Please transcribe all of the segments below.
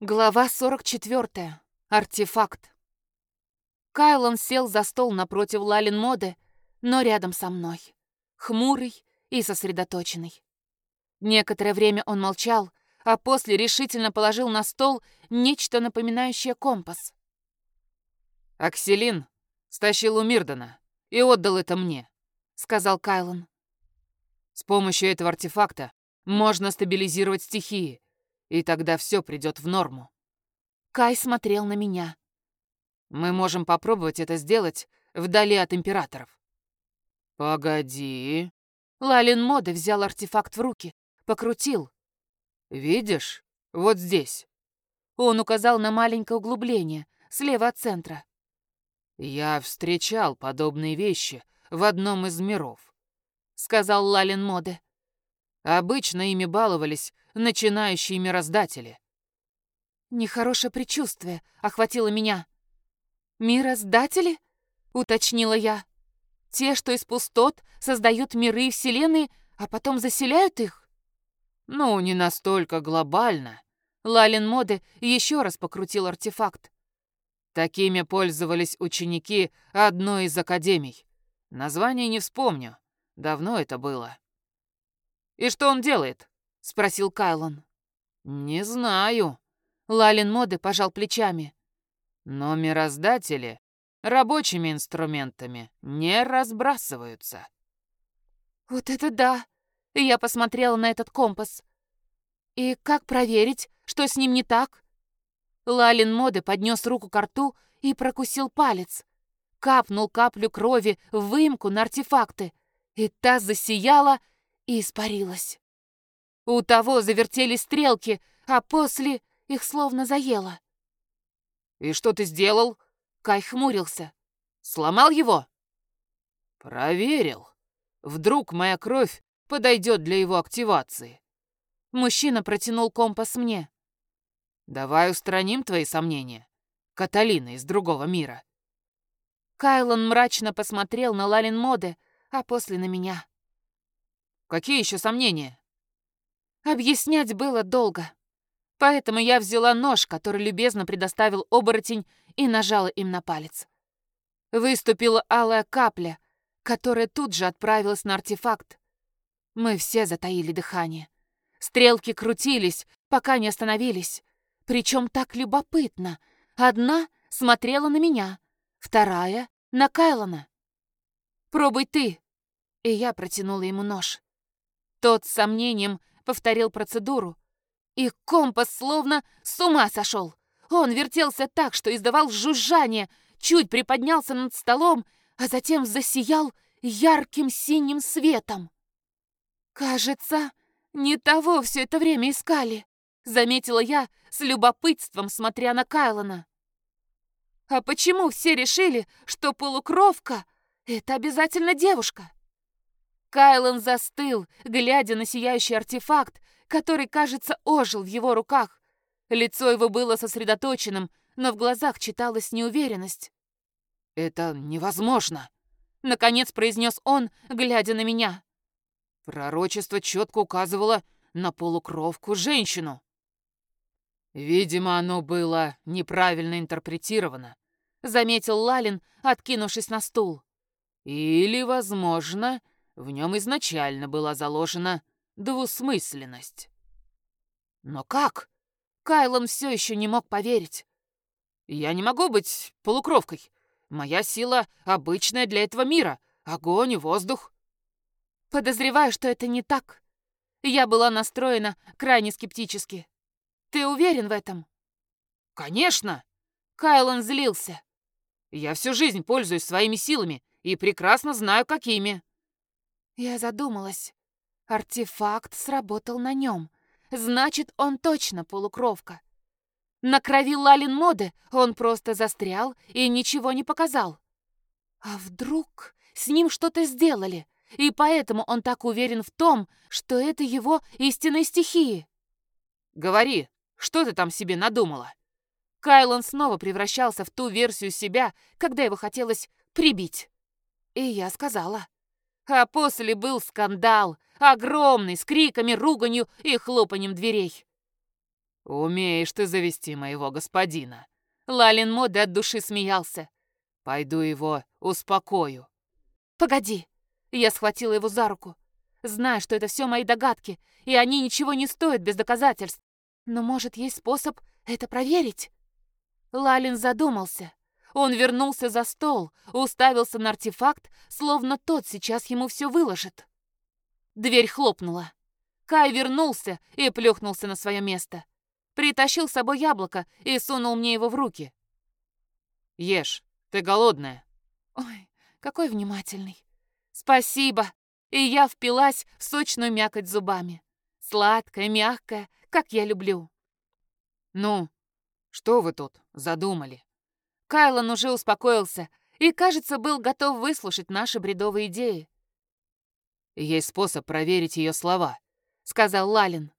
Глава 44. Артефакт. Кайлон сел за стол напротив Лалин Моды, но рядом со мной. Хмурый и сосредоточенный. Некоторое время он молчал, а после решительно положил на стол нечто напоминающее компас. «Акселин стащил у Мирдона и отдал это мне», — сказал Кайлон. «С помощью этого артефакта можно стабилизировать стихии, и тогда все придет в норму. Кай смотрел на меня. Мы можем попробовать это сделать вдали от императоров. Погоди. Лалин Мода взял артефакт в руки, покрутил. Видишь? Вот здесь. Он указал на маленькое углубление, слева от центра. Я встречал подобные вещи в одном из миров, сказал Лалин Моде. Обычно ими баловались начинающие мироздатели. Нехорошее предчувствие охватило меня. «Мироздатели?» — уточнила я. «Те, что из пустот создают миры и вселенные, а потом заселяют их?» «Ну, не настолько глобально». Лалин Моды еще раз покрутил артефакт. Такими пользовались ученики одной из академий. Название не вспомню. Давно это было. «И что он делает?» — спросил Кайлон. «Не знаю». Лалин Моды пожал плечами. «Но мироздатели рабочими инструментами не разбрасываются». «Вот это да!» Я посмотрела на этот компас. «И как проверить, что с ним не так?» Лалин Моды поднес руку к рту и прокусил палец. Капнул каплю крови в выемку на артефакты, и та засияла и испарилась. У того завертелись стрелки, а после их словно заело. «И что ты сделал?» Кай хмурился. «Сломал его?» «Проверил. Вдруг моя кровь подойдет для его активации». Мужчина протянул компас мне. «Давай устраним твои сомнения, Каталина из другого мира». Кайлон мрачно посмотрел на Лалин Моды, а после на меня. «Какие еще сомнения?» Объяснять было долго. Поэтому я взяла нож, который любезно предоставил оборотень, и нажала им на палец. Выступила алая капля, которая тут же отправилась на артефакт. Мы все затаили дыхание. Стрелки крутились, пока не остановились. Причем так любопытно. Одна смотрела на меня, вторая — на Кайлона. «Пробуй ты!» И я протянула ему нож. Тот с сомнением повторил процедуру. И компас словно с ума сошел. Он вертелся так, что издавал жужжание, чуть приподнялся над столом, а затем засиял ярким синим светом. «Кажется, не того все это время искали», — заметила я с любопытством, смотря на Кайлона. «А почему все решили, что полукровка — это обязательно девушка?» Кайлон застыл, глядя на сияющий артефакт, который, кажется, ожил в его руках. Лицо его было сосредоточенным, но в глазах читалась неуверенность. «Это невозможно», — наконец произнес он, глядя на меня. Пророчество четко указывало на полукровку женщину. «Видимо, оно было неправильно интерпретировано», — заметил Лалин, откинувшись на стул. «Или, возможно, в нем изначально была заложена двусмысленность. Но как? Кайлон все еще не мог поверить. Я не могу быть полукровкой. Моя сила обычная для этого мира. Огонь и воздух. Подозреваю, что это не так. Я была настроена крайне скептически. Ты уверен в этом? Конечно. Кайлон злился. Я всю жизнь пользуюсь своими силами и прекрасно знаю, какими. Я задумалась. Артефакт сработал на нем. Значит, он точно полукровка. На крови Лалин моды он просто застрял и ничего не показал. А вдруг с ним что-то сделали, и поэтому он так уверен в том, что это его истинные стихии? «Говори, что ты там себе надумала?» Кайлон снова превращался в ту версию себя, когда его хотелось прибить. И я сказала. А после был скандал, огромный, с криками, руганью и хлопанием дверей. Умеешь ты завести моего господина. Лалин Моды от души смеялся. Пойду его успокою. Погоди. Я схватила его за руку. Зная, что это все мои догадки, и они ничего не стоят без доказательств. Но, может, есть способ это проверить? Лалин задумался. Он вернулся за стол, уставился на артефакт, словно тот сейчас ему все выложит. Дверь хлопнула. Кай вернулся и плюхнулся на свое место. Притащил с собой яблоко и сунул мне его в руки. «Ешь, ты голодная». «Ой, какой внимательный. Спасибо». И я впилась в сочную мякоть зубами. Сладкая, мягкая, как я люблю. «Ну, что вы тут задумали?» Кайлан уже успокоился и, кажется, был готов выслушать наши бредовые идеи. «Есть способ проверить ее слова», — сказал Лалин.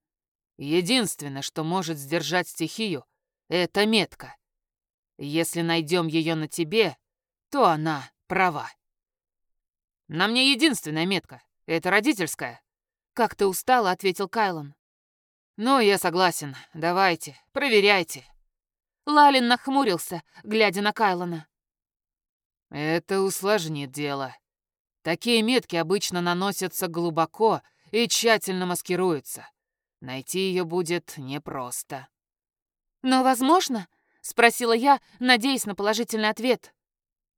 Единственное, что может сдержать стихию, это метка. Если найдем ее на тебе, то она права. На мне единственная метка. Это родительская. Как-то устало ответил Кайлон. Ну, я согласен. Давайте, проверяйте. Лалин нахмурился, глядя на Кайлона. Это усложнит дело. Такие метки обычно наносятся глубоко и тщательно маскируются. Найти ее будет непросто. «Но возможно?» — спросила я, надеясь на положительный ответ.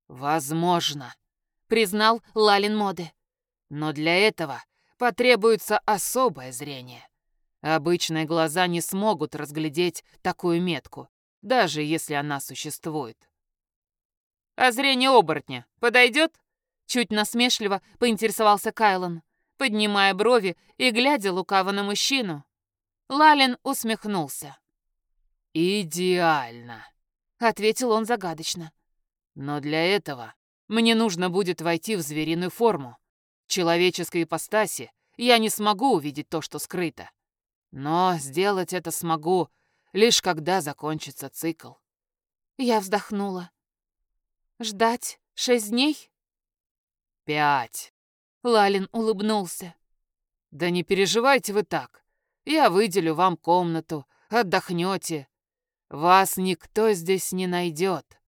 «Возможно», — признал Лалин Моды. «Но для этого потребуется особое зрение. Обычные глаза не смогут разглядеть такую метку, даже если она существует». «А зрение оборотня подойдет?» Чуть насмешливо поинтересовался Кайлон, поднимая брови и глядя лукаво на мужчину. Лалин усмехнулся. «Идеально», — ответил он загадочно. «Но для этого мне нужно будет войти в звериную форму. В человеческой ипостаси я не смогу увидеть то, что скрыто. Но сделать это смогу, лишь когда закончится цикл». Я вздохнула. «Ждать шесть дней?» «Пять». Лалин улыбнулся. «Да не переживайте вы так. Я выделю вам комнату, отдохнете. Вас никто здесь не найдет.